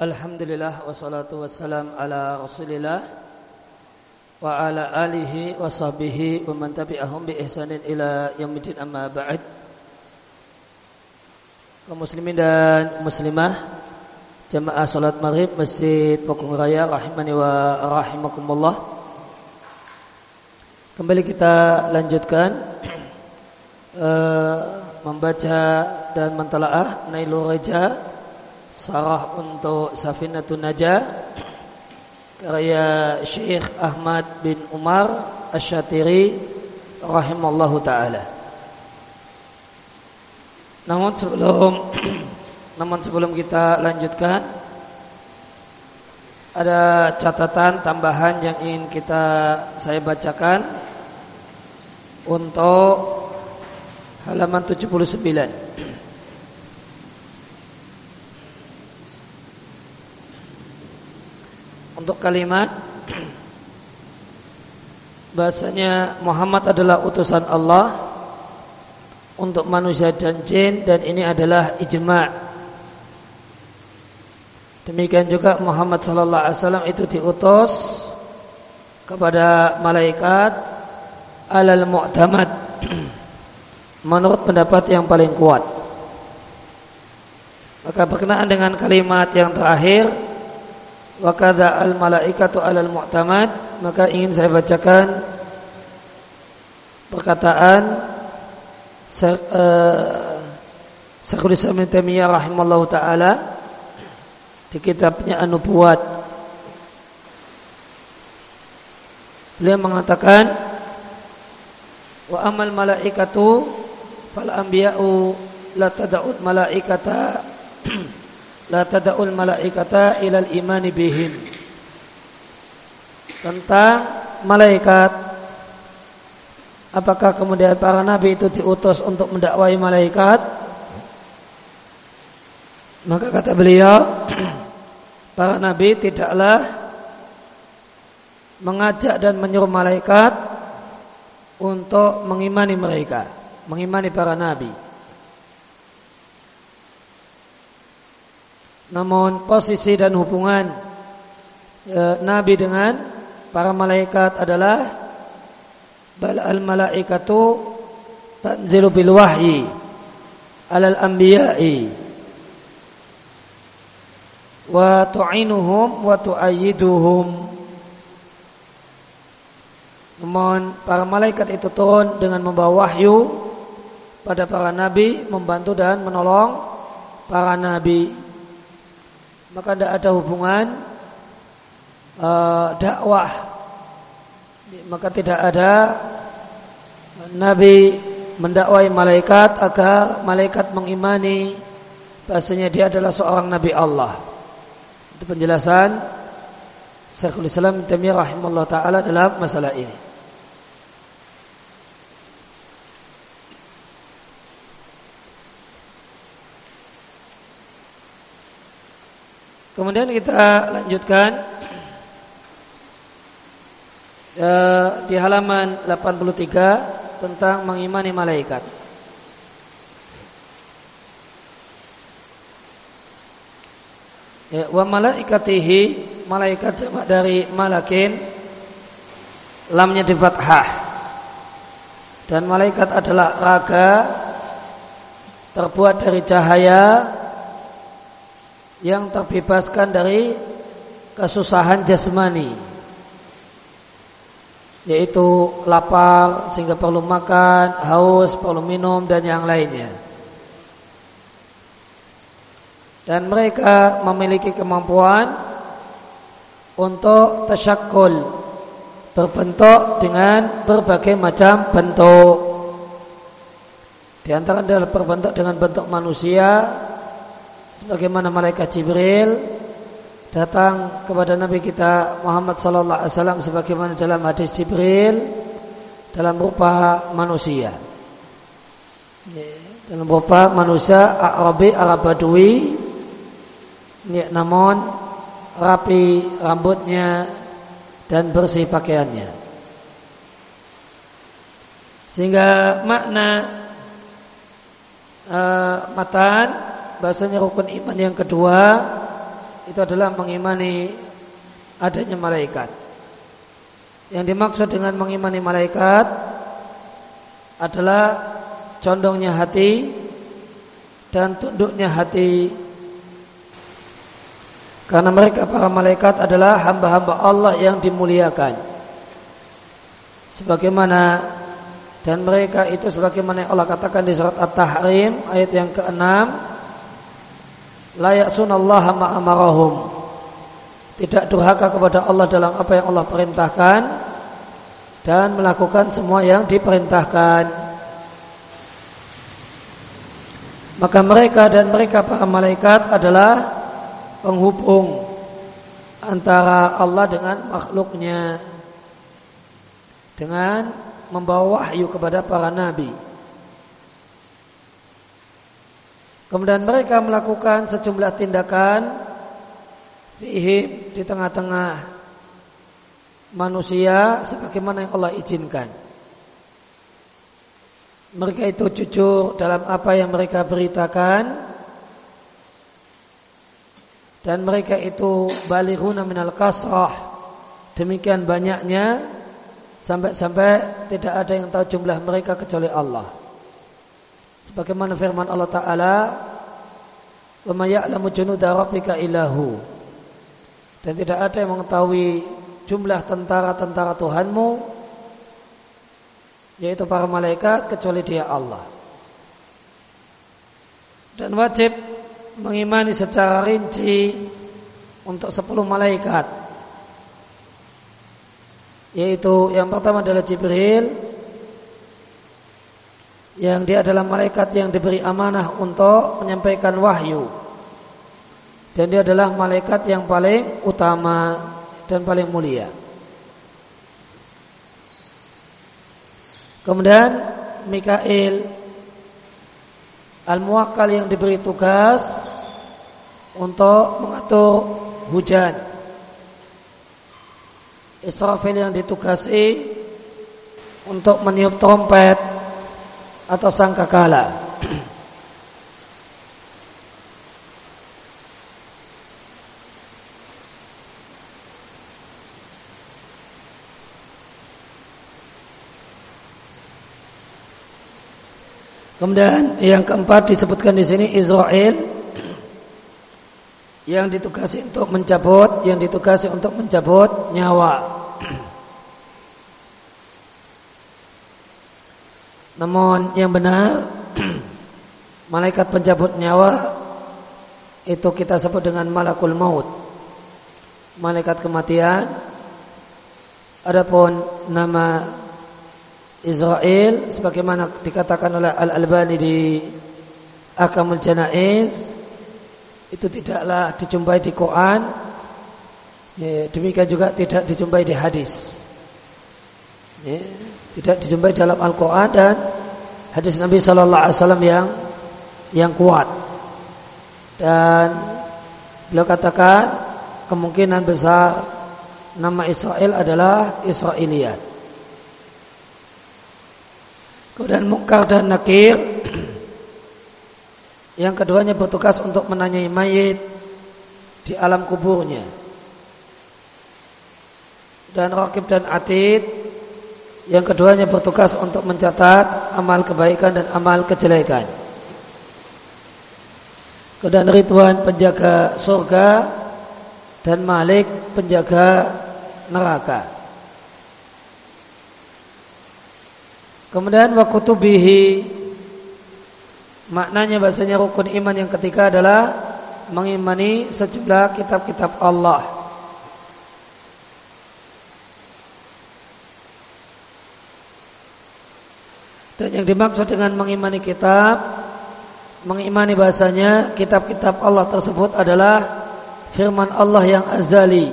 Alhamdulillah wassalatu wassalam ala Rasulillah wa ala alihi wa sahbihi wa man tabi'ahum bi ihsanin ila yaumil amma ba'd. Kaum muslimin dan muslimah jamaah salat maghrib Masjid Pokong Raya rahimani wa rahimakumullah. Kembali kita lanjutkan uh, membaca dan mentalaah Nailul Raja Sarah untuk Safinatun Najah karya Syekh Ahmad bin Umar Asyatiri rahimallahu taala. Namun sebelum namun sebelum kita lanjutkan ada catatan tambahan yang ingin kita saya bacakan untuk halaman 79. Untuk kalimat bahasanya Muhammad adalah utusan Allah untuk manusia dan jin dan ini adalah ijma' Demikian juga Muhammad sallallahu alaihi wasallam itu diutus kepada malaikat alal mu'tamad menurut pendapat yang paling kuat. Maka berkenaan dengan kalimat yang terakhir wa al malaikatu alal mu'tamad. Maka ingin saya bacakan perkataan uh, Syekhul Islam Taimiyah rahimallahu taala di kitabnya An-Nubuwat. Beliau mengatakan wa amal malaikatu fal anbiya'u la tad'ud malaikata la tada'ul malaikata ilal imani bihim tentang malaikat. Apakah kemudian para nabi itu diutus untuk mendakwai malaikat? Maka kata beliau para nabi tidaklah mengajak dan menyuruh malaikat untuk mengimani mereka mengimani para nabi Namun posisi dan hubungan e, Nabi dengan para malaikat adalah bal al malaikatu tanzilu bil wahyi alal anbiya'i wa tu'inuhum wa tu'ayyiduhum. Namun para malaikat itu turun dengan membawa wahyu pada para nabi, membantu dan menolong para nabi maka tidak ada hubungan uh, dakwah. Maka tidak ada Nabi mendakwai malaikat agar malaikat mengimani bahasanya dia adalah seorang Nabi Allah. Itu penjelasan Syekhul Islam Taimiyah rahimahullah taala dalam masalah ini Kemudian kita lanjutkan eh, di halaman 83 tentang mengimani malaikat. Ya, wa malaikatihi malaikat jamak dari malakin lamnya di fathah dan malaikat adalah raga terbuat dari cahaya yang terbebaskan dari kesusahan jasmani yaitu lapar sehingga perlu makan, haus, perlu minum dan yang lainnya. Dan mereka memiliki kemampuan untuk tasyakul berbentuk dengan berbagai macam bentuk. Di antara adalah berbentuk dengan bentuk manusia, sebagaimana malaikat Jibril datang kepada Nabi kita Muhammad sallallahu alaihi wasallam sebagaimana dalam hadis Jibril dalam rupa manusia. Dalam rupa manusia Arabi Arab Badui namun rapi rambutnya dan bersih pakaiannya. Sehingga makna uh, matan bahasanya rukun iman yang kedua itu adalah mengimani adanya malaikat. Yang dimaksud dengan mengimani malaikat adalah condongnya hati dan tunduknya hati. Karena mereka para malaikat adalah hamba-hamba Allah yang dimuliakan. Sebagaimana dan mereka itu sebagaimana Allah katakan di surat At-Tahrim ayat yang ke-6 la ya'sunallaha ma amarahum tidak durhaka kepada Allah dalam apa yang Allah perintahkan dan melakukan semua yang diperintahkan. Maka mereka dan mereka para malaikat adalah penghubung antara Allah dengan makhluknya dengan membawa wahyu kepada para nabi. Kemudian mereka melakukan sejumlah tindakan fihi di tengah-tengah manusia sebagaimana yang Allah izinkan. Mereka itu jujur dalam apa yang mereka beritakan dan mereka itu balighuna minal kasrah demikian banyaknya sampai-sampai tidak ada yang tahu jumlah mereka kecuali Allah. Sebagaimana firman Allah Taala, "Wa may ya'lamu junuda illahu." dan tidak ada yang mengetahui jumlah tentara-tentara Tuhanmu yaitu para malaikat kecuali Dia Allah. Dan wajib mengimani secara rinci untuk sepuluh malaikat yaitu yang pertama adalah Jibril yang dia adalah malaikat yang diberi amanah untuk menyampaikan wahyu dan dia adalah malaikat yang paling utama dan paling mulia. Kemudian Mikail Al-Muwakkal yang diberi tugas untuk mengatur hujan. Israfil yang ditugasi untuk meniup trompet atau sangkakala. Kemudian yang keempat disebutkan di sini Israel yang ditugasi untuk mencabut, yang ditugasi untuk mencabut nyawa. Namun yang benar malaikat pencabut nyawa itu kita sebut dengan malakul maut. Malaikat kematian. Adapun nama Israel sebagaimana dikatakan oleh Al-Albani di Akamul Janaiz itu tidaklah dijumpai di Quran ya, demikian juga tidak dijumpai di hadis ya, tidak dijumpai dalam Al-Quran dan hadis Nabi Sallallahu Alaihi Wasallam yang yang kuat. Dan beliau katakan kemungkinan besar nama Israel adalah Israiliyat Kemudian mungkar dan nakir. Yang keduanya bertugas untuk menanyai mayit Di alam kuburnya. Dan rakib dan atid Yang keduanya bertugas untuk mencatat Amal kebaikan dan amal kejelekan. Kemudian Ridwan penjaga surga Dan Malik penjaga neraka. Kemudian wakutubihi maknanya bahasanya rukun iman yang ketiga adalah mengimani sejumlah kitab-kitab Allah. Dan yang dimaksud dengan mengimani kitab Mengimani bahasanya Kitab-kitab Allah tersebut adalah Firman Allah yang azali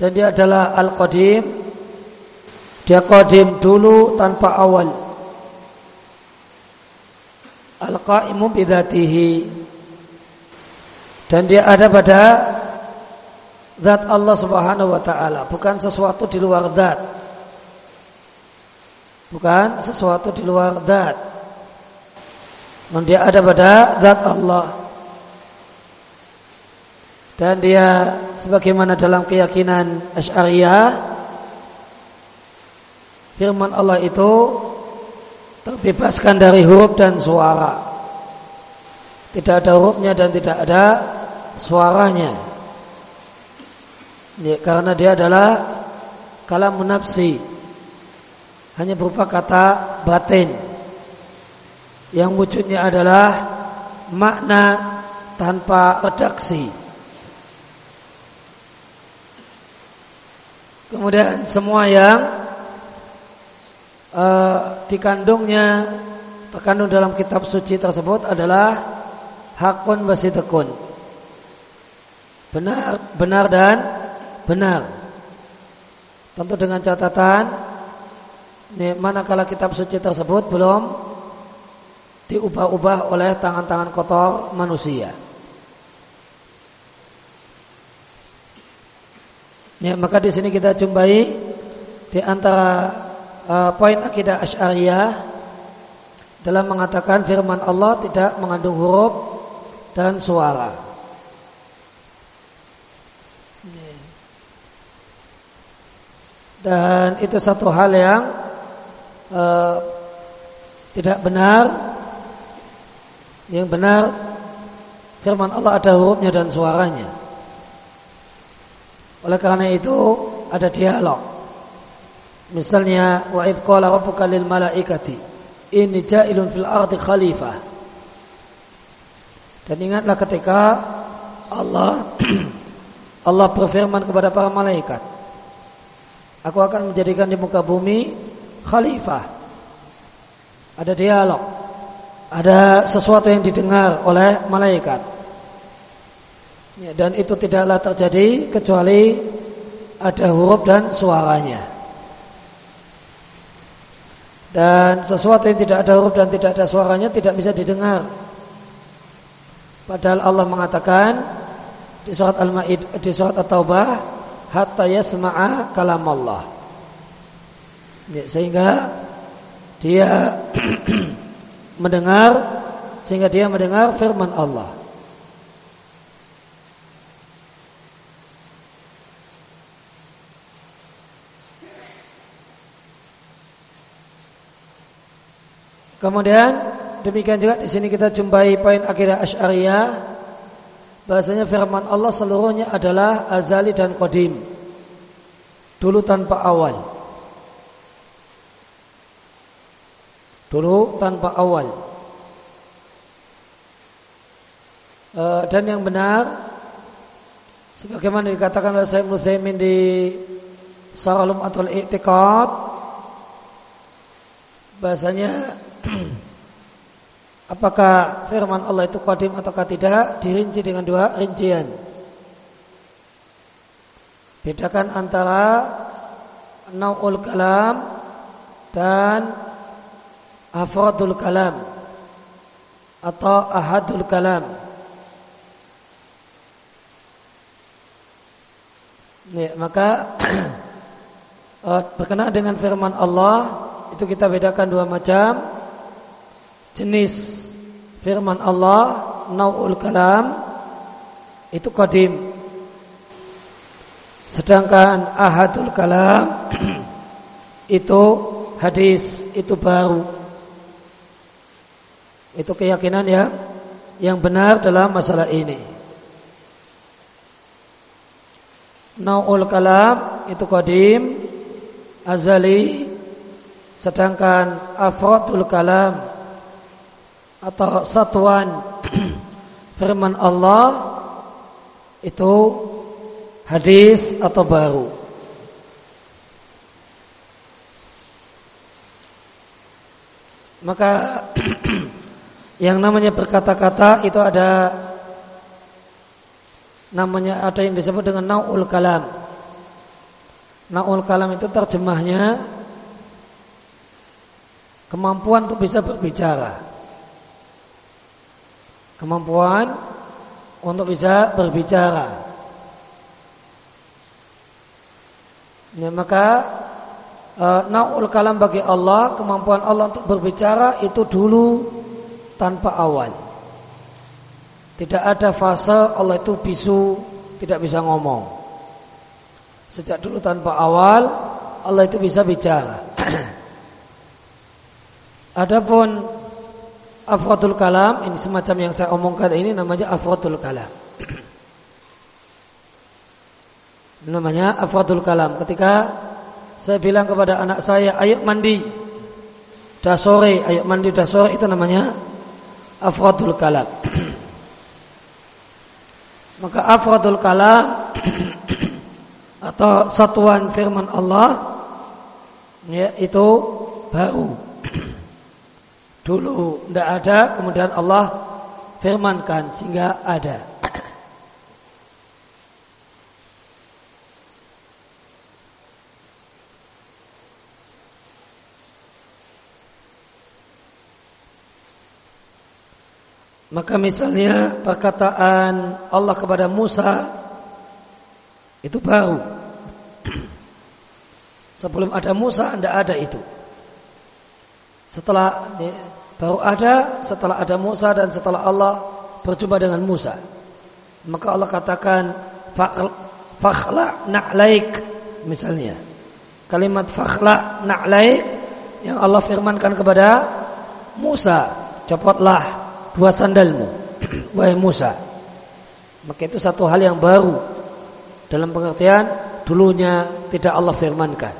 Dan dia adalah Al-Qadim dia qadim dulu tanpa awal. Al-qaimu bidatihi. Dan dia ada pada zat Allah Subhanahu wa taala, bukan sesuatu di luar zat. Bukan sesuatu di luar zat. Dan dia ada pada zat Allah. dan dia sebagaimana dalam keyakinan Asy'ariyah firman Allah itu terbebaskan dari huruf dan suara. Tidak ada hurufnya dan tidak ada suaranya. Ya, karena dia adalah kalam nafsi. Hanya berupa kata batin. Yang wujudnya adalah makna tanpa redaksi. Kemudian semua yang uh, dikandungnya terkandung dalam kitab suci tersebut adalah hakun wasitekun. Benar, benar dan benar. Tentu dengan catatan manakala kitab suci tersebut belum diubah-ubah oleh tangan-tangan kotor manusia. Ya, maka di sini kita jumpai di antara uh, poin akidah Asy'ariyah dalam mengatakan firman Allah tidak mengandung huruf dan suara. Dan itu satu hal yang uh, tidak benar. Yang benar firman Allah ada hurufnya dan suaranya. Oleh karena itu ada dialog. Misalnya wa id qala rabbuka lil malaikati inni ja'ilun fil ardi khalifah. Dan ingatlah ketika Allah Allah berfirman kepada para malaikat, Aku akan menjadikan di muka bumi khalifah. Ada dialog. Ada sesuatu yang didengar oleh malaikat. Ya, dan itu tidaklah terjadi kecuali ada huruf dan suaranya. Dan sesuatu yang tidak ada huruf dan tidak ada suaranya tidak bisa didengar. Padahal Allah mengatakan di surat Al-Maid di surat At-Taubah hatta yasma'a kalam Allah. Ya, sehingga dia mendengar sehingga dia mendengar firman Allah. Kemudian demikian juga di sini kita jumpai poin akidah Asy'ariyah bahasanya firman Allah seluruhnya adalah azali dan qadim. Dulu tanpa awal. Dulu tanpa awal. E, dan yang benar sebagaimana dikatakan oleh Syekh Muthaimin di Saralum Atul I'tiqad bahasanya Apakah firman Allah itu qadim ataukah tidak dirinci dengan dua rincian. Bedakan antara nau'ul kalam dan afradul kalam. Atau ahadul kalam. Ya, maka eh, berkenaan dengan firman Allah itu kita bedakan dua macam. Jenis firman Allah nau'ul kalam itu qadim. Sedangkan ahadul kalam itu hadis itu baru itu keyakinan ya yang benar dalam masalah ini nau'ul kalam itu qadim azali sedangkan afradul kalam atau satuan firman Allah itu hadis atau baru. Maka yang namanya berkata-kata itu ada namanya ada yang disebut dengan naul kalam. Naul kalam itu terjemahnya kemampuan untuk bisa berbicara kemampuan untuk bisa berbicara. Ya, maka e, naul kalam bagi Allah, kemampuan Allah untuk berbicara itu dulu tanpa awal. Tidak ada fase Allah itu bisu tidak bisa ngomong. Sejak dulu tanpa awal Allah itu bisa bicara. Adapun afratul kalam ini semacam yang saya omongkan ini namanya afratul kalam. namanya afratul kalam. Ketika saya bilang kepada anak saya, ayo mandi. Dah sore, ayo mandi dah sore itu namanya afratul kalam. Maka afradul kalam atau satuan firman Allah ya itu baru. Dulu tidak ada, kemudian Allah firmankan sehingga ada. Maka misalnya perkataan Allah kepada Musa itu baru. Sebelum ada Musa, anda ada itu. Setelah baru ada, setelah ada Musa dan setelah Allah berjumpa dengan Musa, maka Allah katakan fakhla na'laik misalnya. Kalimat fakhla na'laik yang Allah firmankan kepada Musa, copotlah dua sandalmu wahai Musa. Maka itu satu hal yang baru dalam pengertian dulunya tidak Allah firmankan.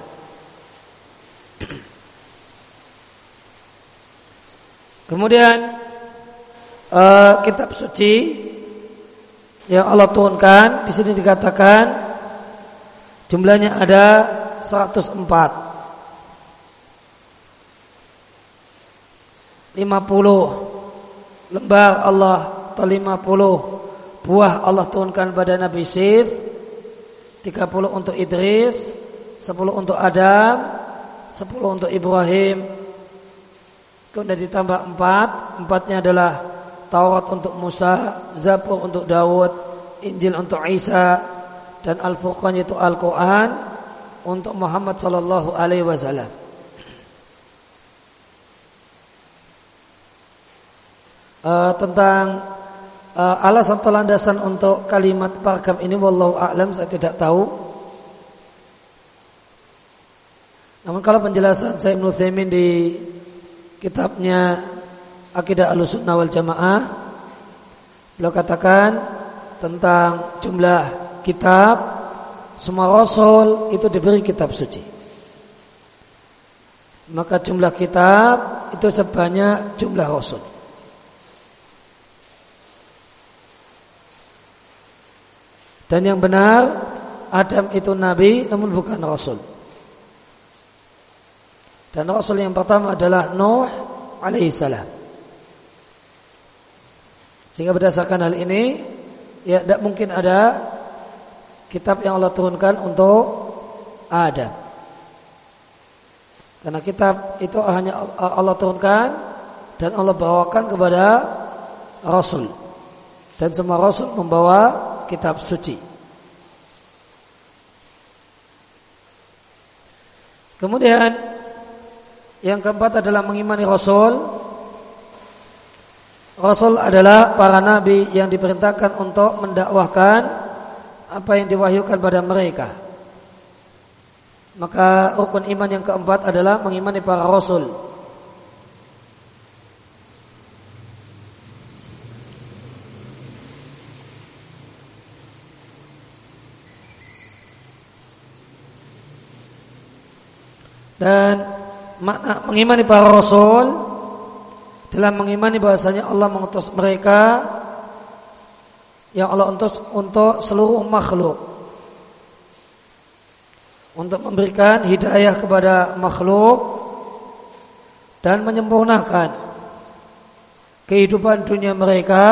Kemudian uh, kitab suci yang Allah turunkan di sini dikatakan jumlahnya ada 104 50 lembar Allah atau 50 buah Allah turunkan pada Nabi Syed 30 untuk Idris. 10 untuk Adam. 10 untuk Ibrahim. Kemudian ditambah 4 empatnya adalah Taurat untuk Musa. Zabur untuk Dawud. Injil untuk Isa. Dan Al-Furqan itu Al-Quran. Untuk Muhammad sallallahu alaihi wasallam uh, tentang uh, alasan atau landasan untuk kalimat pargam ini wallahu a'lam saya tidak tahu. Namun kalau penjelasan saya Ibnu di kitabnya Akidah Ahlussunnah wal Jamaah beliau katakan tentang jumlah kitab semua rasul itu diberi kitab suci. Maka jumlah kitab itu sebanyak jumlah rasul. Dan yang benar Adam itu nabi namun bukan rasul. Dan rasul yang pertama adalah Nuh alaihissalam. Sehingga berdasarkan hal ini ya tidak mungkin ada kitab yang Allah turunkan untuk Adam. Karena kitab itu hanya Allah turunkan dan Allah bawakan kepada Rasul. Dan semua Rasul membawa kitab suci. Kemudian yang keempat adalah mengimani Rasul. Rasul adalah para nabi yang diperintahkan untuk mendakwahkan apa yang diwahyukan pada mereka. Maka rukun iman yang keempat adalah mengimani para rasul. Dan makna mengimani para rasul dalam mengimani bahasanya Allah mengutus mereka yang Allah utus untuk seluruh makhluk untuk memberikan hidayah kepada makhluk dan menyempurnakan kehidupan dunia mereka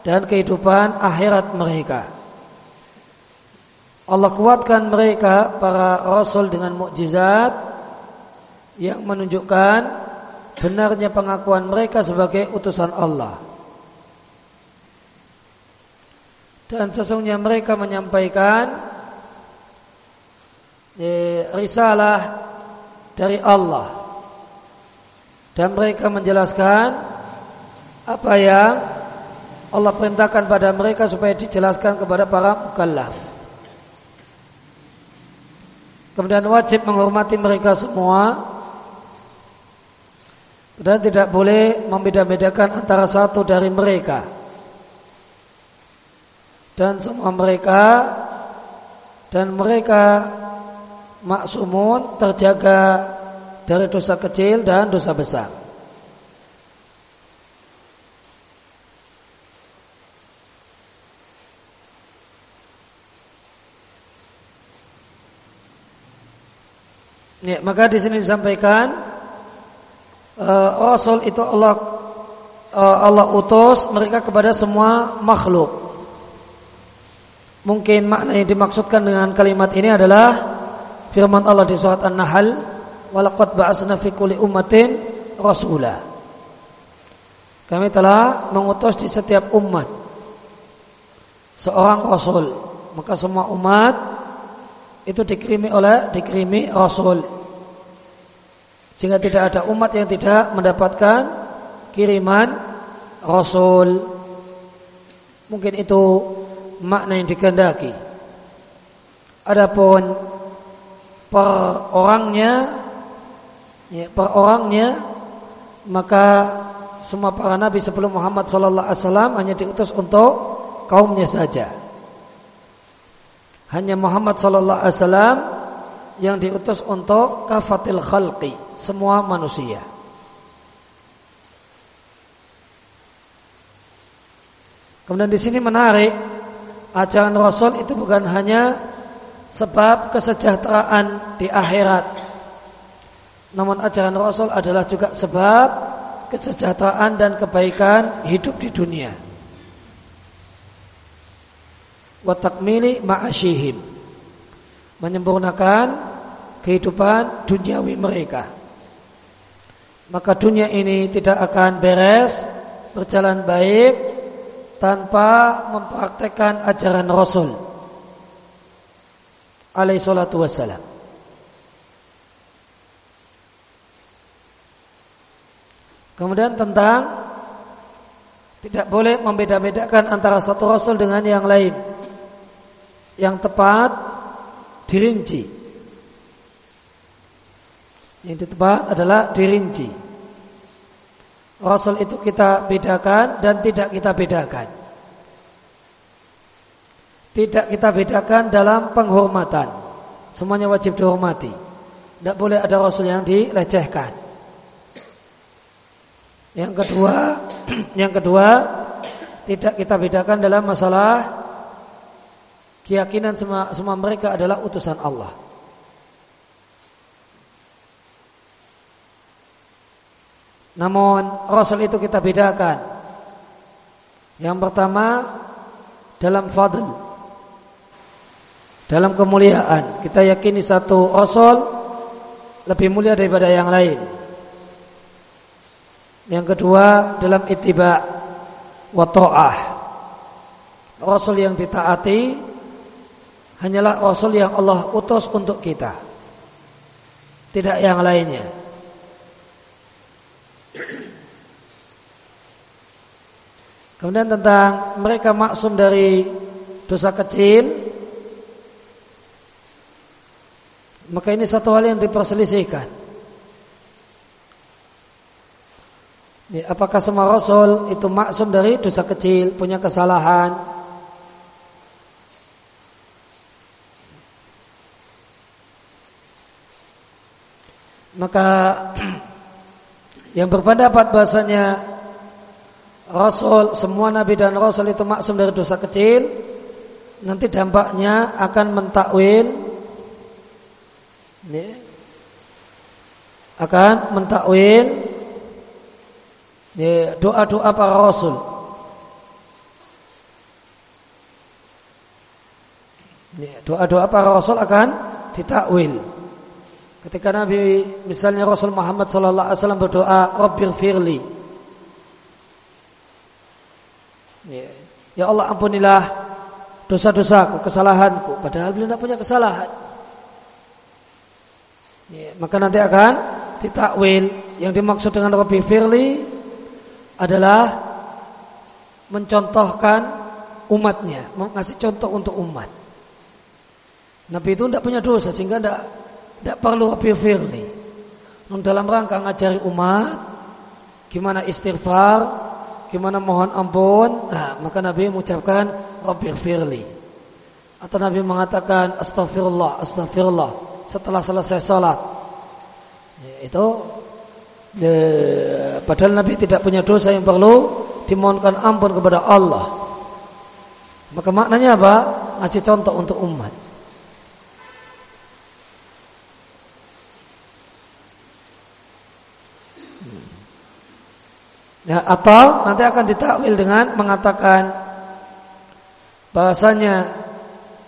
dan kehidupan akhirat mereka. Allah kuatkan mereka para rasul dengan mukjizat yang menunjukkan benarnya pengakuan mereka sebagai utusan Allah. Dan sesungguhnya mereka menyampaikan eh, risalah dari Allah. Dan mereka menjelaskan apa yang Allah perintahkan pada mereka supaya dijelaskan kepada para mukallaf. Kemudian wajib menghormati mereka semua dan tidak boleh membeda-bedakan antara satu dari mereka. Dan semua mereka dan mereka maksumun terjaga dari dosa kecil dan dosa besar. Ya, maka di sini disampaikan uh, Rasul itu Allah uh, Allah utus mereka kepada semua makhluk. Mungkin makna yang dimaksudkan dengan kalimat ini adalah firman Allah di surat An-Nahl, "Walaqad ba'atsna fi kulli ummatin rasula." Kami telah mengutus di setiap umat seorang rasul. Maka semua umat itu dikirimi oleh dikirimi rasul. Sehingga tidak ada umat yang tidak mendapatkan kiriman Rasul. Mungkin itu makna yang dikehendaki. Adapun per orangnya ya, per orangnya maka semua para nabi sebelum Muhammad sallallahu alaihi wasallam hanya diutus untuk kaumnya saja. Hanya Muhammad sallallahu alaihi wasallam yang diutus untuk kafatil khalqi semua manusia. Kemudian di sini menarik ajaran Rasul itu bukan hanya sebab kesejahteraan di akhirat. Namun ajaran Rasul adalah juga sebab kesejahteraan dan kebaikan hidup di dunia. Watakmili ma'ashihim menyempurnakan kehidupan duniawi mereka maka dunia ini tidak akan beres berjalan baik tanpa mempraktekkan ajaran Rasul alaihi salatu wassalam. Kemudian tentang tidak boleh membeda-bedakan antara satu Rasul dengan yang lain. Yang tepat dirinci. Yang tepat adalah dirinci. Rasul itu kita bedakan dan tidak kita bedakan. Tidak kita bedakan dalam penghormatan. Semuanya wajib dihormati. Tidak boleh ada Rasul yang dilecehkan. Yang kedua, yang kedua tidak kita bedakan dalam masalah keyakinan semua, semua mereka adalah utusan Allah. Namun Rasul itu kita bedakan. Yang pertama dalam fadl. Dalam kemuliaan. Kita yakini satu Rasul lebih mulia daripada yang lain. Yang kedua dalam ittiba wa ta'ah. Rasul yang ditaati hanyalah Rasul yang Allah utus untuk kita. Tidak yang lainnya. Kemudian tentang mereka maksum dari dosa kecil Maka ini satu hal yang diperselisihkan ya, Apakah semua Rasul itu maksum dari dosa kecil Punya kesalahan Maka Yang berpendapat bahasanya Rasul, semua Nabi dan Rasul itu maksum dari dosa kecil Nanti dampaknya akan mentakwil ya, Akan mentakwil ya, Doa-doa para Rasul. Ya, Doa-doa para Rasul akan ditakwil Ketika Nabi misalnya Rasul Muhammad Sallallahu Alaihi Wasallam berdoa Rabbir firli Ya, ya Allah ampunilah dosa-dosaku, kesalahanku. Padahal beliau tidak punya kesalahan. Ya, maka nanti akan ditakwil yang dimaksud dengan Rabbi Firli adalah mencontohkan umatnya, mengasih contoh untuk umat. Nabi itu tidak punya dosa sehingga tidak tidak perlu Rabbi firli. Dalam rangka ngajari umat gimana istighfar, gimana mohon ampun, nah, maka Nabi mengucapkan Rabbi firli. Atau Nabi mengatakan astagfirullah, astagfirullah setelah selesai salat. Ya, itu de, padahal Nabi tidak punya dosa yang perlu dimohonkan ampun kepada Allah. Maka maknanya apa? Ngasih contoh untuk umat. Ya, atau nanti akan ditakwil dengan mengatakan bahasanya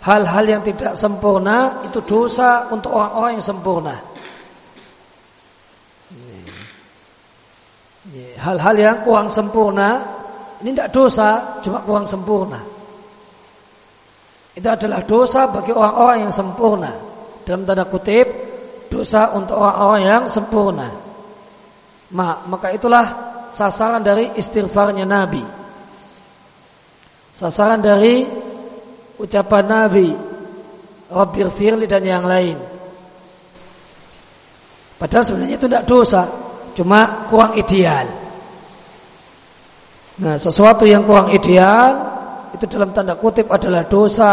hal-hal yang tidak sempurna itu dosa untuk orang-orang yang sempurna. Hal-hal yang kurang sempurna ini tidak dosa, cuma kurang sempurna. Itu adalah dosa bagi orang-orang yang sempurna. Dalam tanda kutip, dosa untuk orang-orang yang sempurna. Maka itulah sasaran dari istighfarnya Nabi. Sasaran dari ucapan Nabi, Rabbir firli dan yang lain. Padahal sebenarnya itu tidak dosa, cuma kurang ideal. Nah, sesuatu yang kurang ideal itu dalam tanda kutip adalah dosa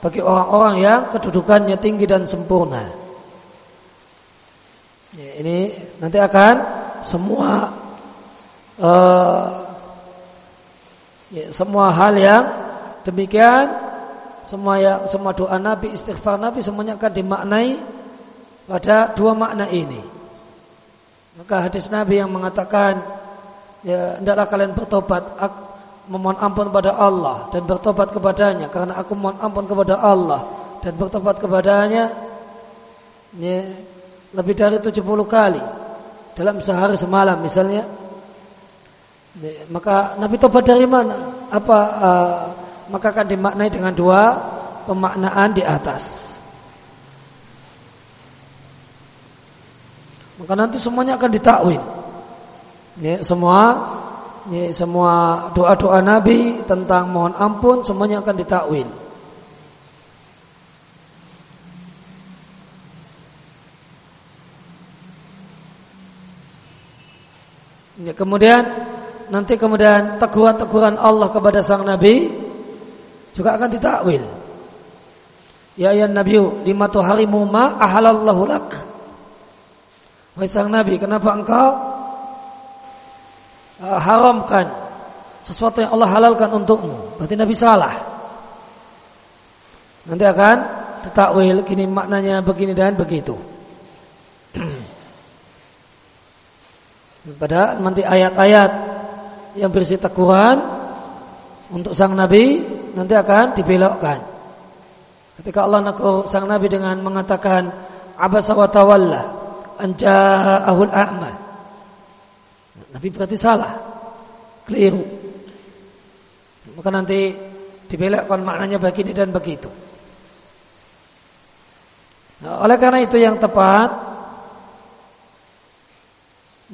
bagi orang-orang yang kedudukannya tinggi dan sempurna. Ya, ini nanti akan semua uh, ya, semua hal yang demikian semua yang semua doa Nabi istighfar Nabi semuanya akan dimaknai pada dua makna ini. Maka hadis Nabi yang mengatakan ya hendaklah kalian bertobat memohon ampun kepada Allah dan bertobat kepadanya karena aku mohon ampun kepada Allah dan bertobat kepadanya ya, lebih dari 70 kali dalam sehari semalam misalnya maka Nabi tobat dari mana? Apa uh, maka akan dimaknai dengan dua pemaknaan di atas. Maka nanti semuanya akan ditakwil. Ya, semua ya, semua doa-doa Nabi tentang mohon ampun semuanya akan ditakwil. Ya, kemudian nanti kemudian teguran-teguran Allah kepada sang Nabi juga akan ditakwil. Ya ya Nabi, lima tuharimu ma ahalallahu lak. Wahai sang Nabi, kenapa engkau uh, haramkan sesuatu yang Allah halalkan untukmu? Berarti Nabi salah. Nanti akan ditakwil, gini maknanya begini dan begitu. Pada nanti ayat-ayat yang berisi teguran untuk sang Nabi nanti akan dibelokkan. Ketika Allah negur sang Nabi dengan mengatakan abasa wa tawalla anja'ahul a'ma. Nabi berarti salah. Keliru. Maka nanti dibelokkan maknanya begini dan begitu. Nah, oleh karena itu yang tepat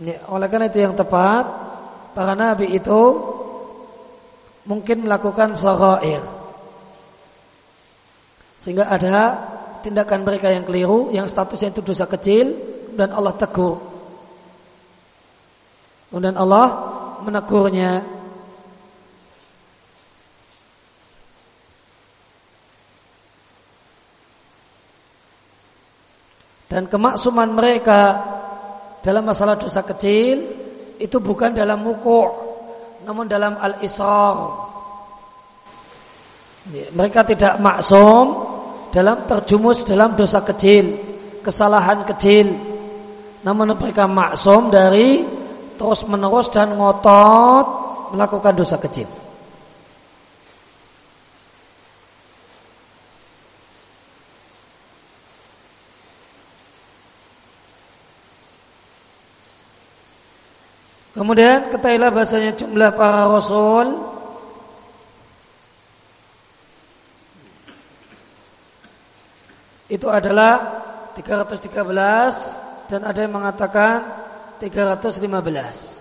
oleh karena itu yang tepat para nabi itu mungkin melakukan sagair. Sehingga ada tindakan mereka yang keliru, yang statusnya itu dosa kecil, dan Allah tegur. Kemudian Allah menegurnya. Dan kemaksuman mereka dalam masalah dosa kecil itu bukan dalam muku' namun dalam al-israr. Ya, mereka tidak maksum dalam terjumus dalam dosa kecil, kesalahan kecil. Namun mereka maksum dari terus menerus dan ngotot melakukan dosa kecil. Kemudian ketahuilah bahasanya jumlah para rasul itu adalah 313 dan ada yang mengatakan 315.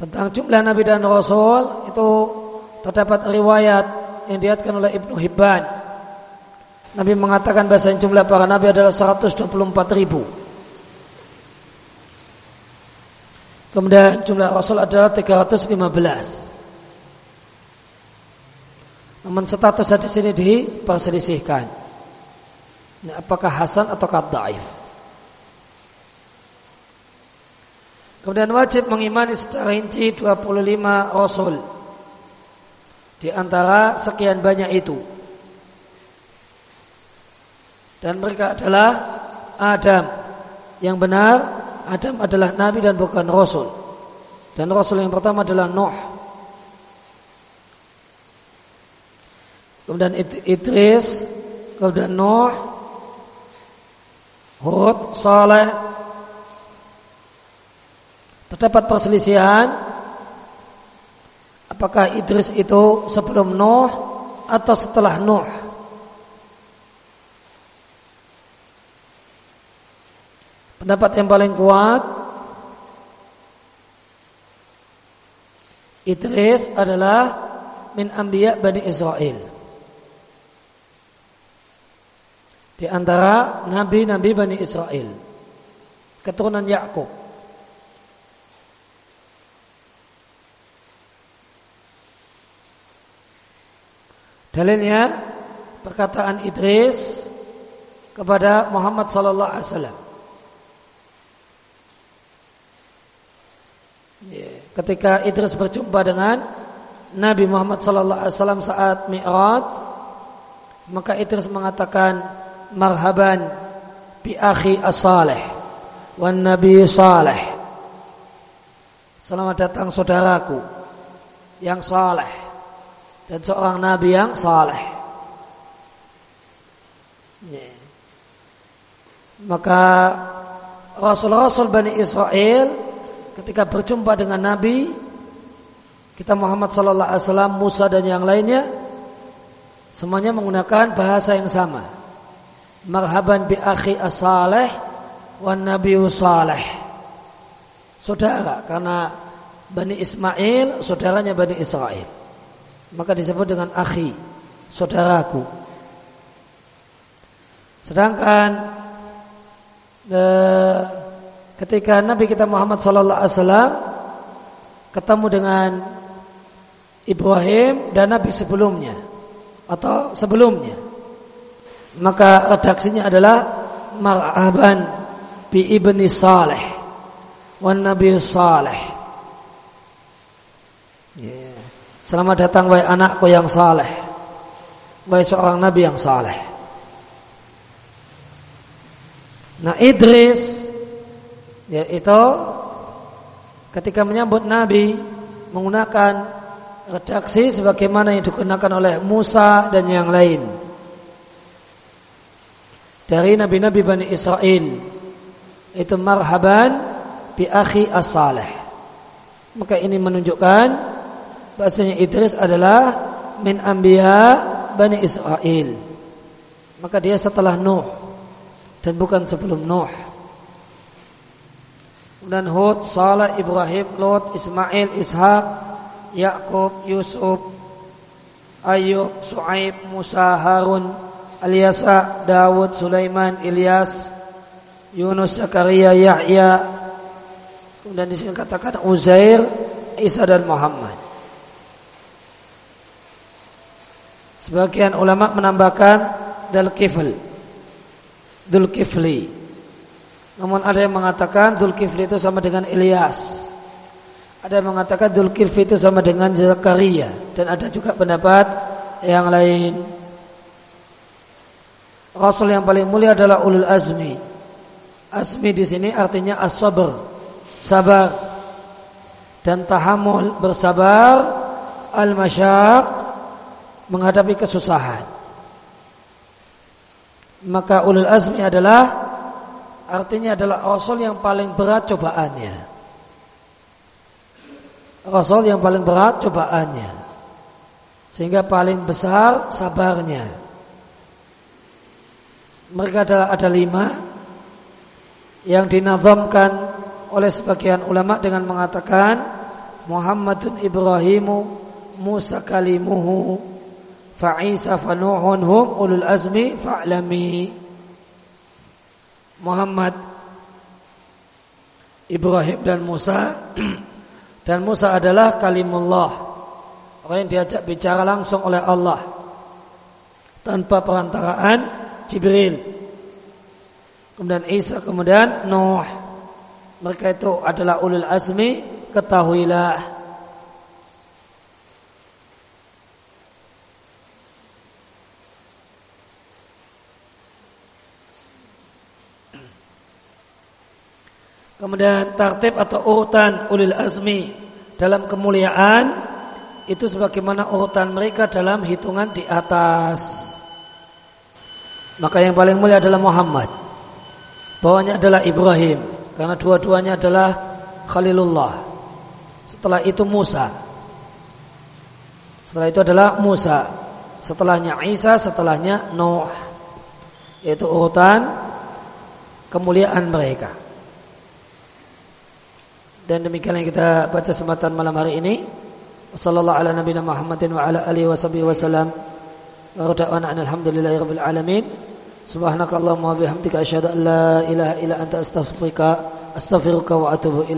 Tentang jumlah Nabi dan Rasul itu terdapat riwayat yang diatkan oleh Ibnu Hibban. Nabi mengatakan bahasa jumlah para Nabi adalah 124 ribu. Kemudian jumlah Rasul adalah 315. Namun status hadis ini diperselisihkan. Ini apakah Hasan atau Daif? Kemudian wajib mengimani secara rinci 25 rasul. Di antara sekian banyak itu. Dan mereka adalah Adam. Yang benar, Adam adalah nabi dan bukan rasul. Dan rasul yang pertama adalah Nuh. Kemudian Idris, kemudian Nuh, Hud, Saleh, Terdapat perselisihan apakah Idris itu sebelum Nuh atau setelah Nuh. Pendapat yang paling kuat Idris adalah min anbiya Bani Israel. Di antara nabi-nabi Bani Israel. Keturunan Yakub. Dalilnya perkataan Idris kepada Muhammad sallallahu alaihi wasallam. Ketika Idris berjumpa dengan Nabi Muhammad sallallahu alaihi wasallam saat Mi'raj, maka Idris mengatakan marhaban bi akhi as-salih wan nabi salih. Selamat datang saudaraku yang saleh dan seorang nabi yang saleh. Maka Rasul-Rasul Bani Israel ketika berjumpa dengan Nabi kita Muhammad Sallallahu Alaihi Wasallam, Musa dan yang lainnya semuanya menggunakan bahasa yang sama. Marhaban bi akhi as-salih wan nabiyyu salih. Saudara karena Bani Ismail saudaranya Bani Israel maka disebut dengan akhi, saudaraku. Sedangkan eh, ketika Nabi kita Muhammad sallallahu alaihi wasallam ketemu dengan Ibrahim dan Nabi sebelumnya atau sebelumnya maka redaksinya adalah marhaban bi ibni salih wan nabi salih yeah. Selamat datang wahai anakku yang saleh. Wahai seorang nabi yang saleh. Nah Idris yaitu ketika menyambut Nabi menggunakan redaksi sebagaimana yang digunakan oleh Musa dan yang lain dari nabi-nabi Bani Israel itu marhaban bi akhi as-salih maka ini menunjukkan bahasanya Idris adalah min anbiya Bani Israel. Maka dia setelah Nuh dan bukan sebelum Nuh. Dan Hud, Saleh, Ibrahim, Lot, Ismail, Ishak, Yakub, Yusuf, Ayub, Suaib, Musa, Harun, Aliasa, Dawud, Sulaiman, Ilyas, Yunus, Zakaria, Yahya. Kemudian di sini katakan Uzair, Isa dan Muhammad. Sebagian ulama menambahkan dal kifl. Dul kifli. Namun ada yang mengatakan Dul kifli itu sama dengan Ilyas. Ada yang mengatakan Dul kifli itu sama dengan Zakaria dan ada juga pendapat yang lain. Rasul yang paling mulia adalah ulul azmi. Azmi di sini artinya as-sabr, sabar dan tahammul bersabar al-masyaq menghadapi kesusahan. Maka ulul azmi adalah artinya adalah rasul yang paling berat cobaannya. Rasul yang paling berat cobaannya. Sehingga paling besar sabarnya. Mereka adalah ada lima yang dinazamkan oleh sebagian ulama dengan mengatakan Muhammadun Ibrahimu Musa kalimuhu Fa'isa hum ulul azmi fa'lami Muhammad Ibrahim dan Musa. Dan Musa adalah kalimullah. Orang yang diajak bicara langsung oleh Allah. Tanpa perantaraan Jibril. Kemudian Isa kemudian Nuh. Mereka itu adalah ulul azmi ketahuilah Kemudian tertib atau urutan ulil azmi dalam kemuliaan itu sebagaimana urutan mereka dalam hitungan di atas. Maka yang paling mulia adalah Muhammad. Bawahnya adalah Ibrahim karena dua-duanya adalah Khalilullah. Setelah itu Musa. Setelah itu adalah Musa. Setelahnya Isa, setelahnya Nuh. Yaitu urutan kemuliaan mereka. Dan demikian yang kita baca sematan malam hari ini. Wassallallahu ala nabiyina Muhammadin wa ala alihi washabihi wasallam. Wa rada'ana alhamdulillahi rabbil alamin. Bihamdika illa anta astaghfiruka astaghfiruka wa atubu.